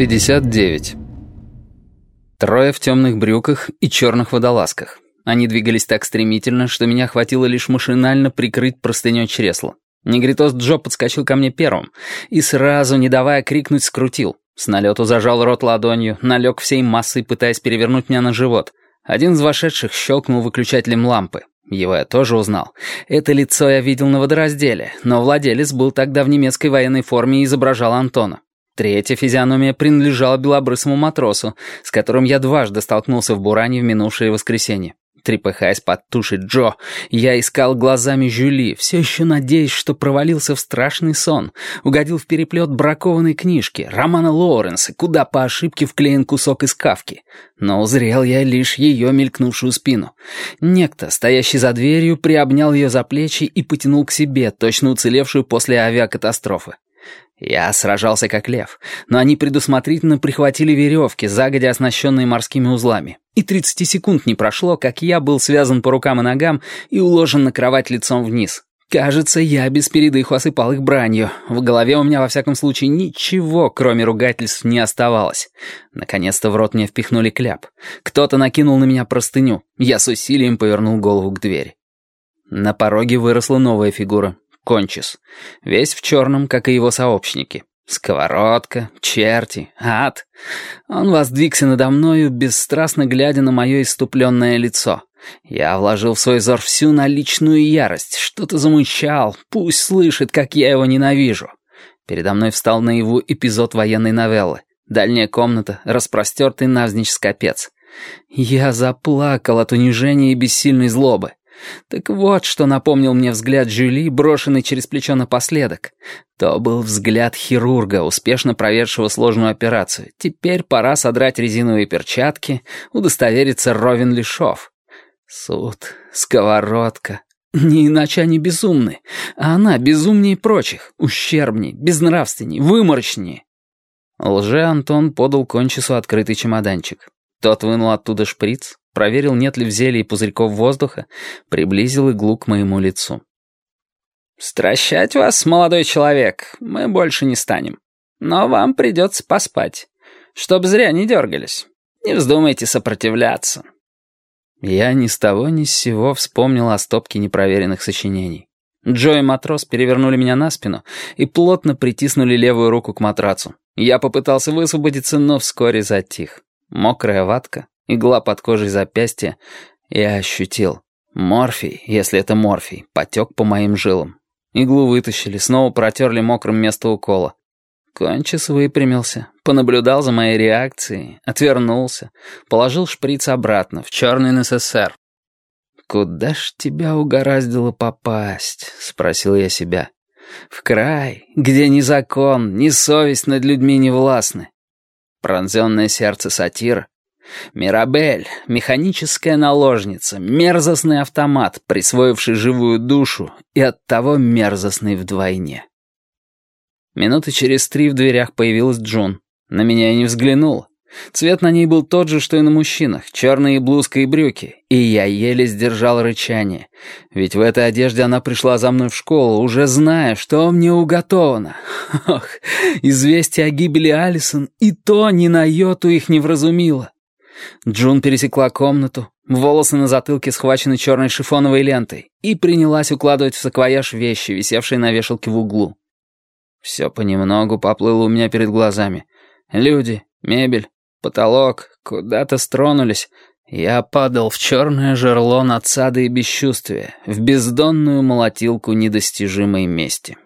59. Трое в темных брюках и черных водолазках. Они двигались так стремительно, что меня хватило лишь машинально прикрыть простыней чресла. Негритос Джо подскочил ко мне первым и сразу, не давая крикнуть, скрутил. С налету зажал рот ладонью, налег всей массой, пытаясь перевернуть меня на живот. Один из вошедших щелкнул выключателем лампы. Его я тоже узнал. Это лицо я видел на водоразделе, но владелец был тогда в немецкой военной форме и изображал Антона. Третья физиономия принадлежала белобрысому матросу, с которым я дважды столкнулся в Буране в минувшее воскресенье. Трепыхаясь под тушей Джо, я искал глазами Жюли, все еще надеясь, что провалился в страшный сон, угодил в переплет бракованной книжки, романа Лоуренса, куда по ошибке вклеен кусок из кавки. Но узрел я лишь ее мелькнувшую спину. Некто, стоящий за дверью, приобнял ее за плечи и потянул к себе, точно уцелевшую после авиакатастрофы. Я сражался как лев, но они предусмотрительно прихватили веревки, загодя оснащенные морскими узлами. И 30 секунд не прошло, как я был связан по рукам и ногам и уложен на кровать лицом вниз. Кажется, я без передыху осыпал их бранью. В голове у меня, во всяком случае, ничего, кроме ругательств, не оставалось. Наконец-то в рот мне впихнули кляп. Кто-то накинул на меня простыню. Я с усилием повернул голову к двери. На пороге выросла новая фигура. Кончис. Весь в черном, как и его сообщники. Сковородка, черти, ад. Он воздвигся надо мною, бесстрастно глядя на мое иступленное лицо. Я вложил в свой взор всю наличную ярость, что-то замычал, пусть слышит, как я его ненавижу. Передо мной встал наяву эпизод военной новеллы. Дальняя комната, распростертый навзничь скопец. Я заплакал от унижения и бессильной злобы. Так вот, что напомнил мне взгляд Жюли, брошенный через плечо напоследок. То был взгляд хирурга, успешно провершего сложную операцию. Теперь пора содрать резиновые перчатки, удостовериться, ровен ли шов. Суд, сковородка. Не иначе они безумны. А она безумнее прочих, ущербней, безнравственней, выморочнее. Лже-Антон подал кончису открытый чемоданчик. Тот вынул оттуда шприц, проверил, нет ли в зелье пузырьков воздуха, приблизил иглу к моему лицу. «Стращать вас, молодой человек, мы больше не станем. Но вам придется поспать, чтоб зря не дергались. Не вздумайте сопротивляться». Я ни с того ни с сего вспомнил о стопке непроверенных сочинений. Джо и матрос перевернули меня на спину и плотно притиснули левую руку к матрацу. Я попытался высвободиться, но вскоре затих. Мокрая ватка, игла под кожей запястья. Я ощутил. Морфий, если это морфий, потек по моим жилам. Иглу вытащили, снова протерли мокрым место укола. Кончис выпрямился, понаблюдал за моей реакцией, отвернулся, положил шприц обратно, в черный НССР. «Куда ж тебя угораздило попасть?» — спросил я себя. «В край, где ни закон, ни совесть над людьми не властны. Пронзенное сердце сатир. Мирабель, механическая наложница, мерзостный автомат, присвоивший живую душу и оттого мерзостный вдвойне. Минуты через три в дверях появилась Джун. На меня и не взглянула. Цвет на ней был тот же, что и на мужчинах, черные блузка и брюки, и я еле сдержал рычание, ведь в этой одежде она пришла за мной в школу, уже зная, что мне уготовано. Ох, известие о гибели Алисон и то ни на йоту их не вразумило. Джун пересекла комнату, волосы на затылке схвачены черной шифоновой лентой, и принялась укладывать в саквояж вещи, висевшие на вешалке в углу. Все понемногу поплыло у меня перед глазами. Люди, мебель, Потолок куда-то стронулись. Я падал в черное жерло надсады и бесчувствия, в бездонную молотилку недостижимой мести.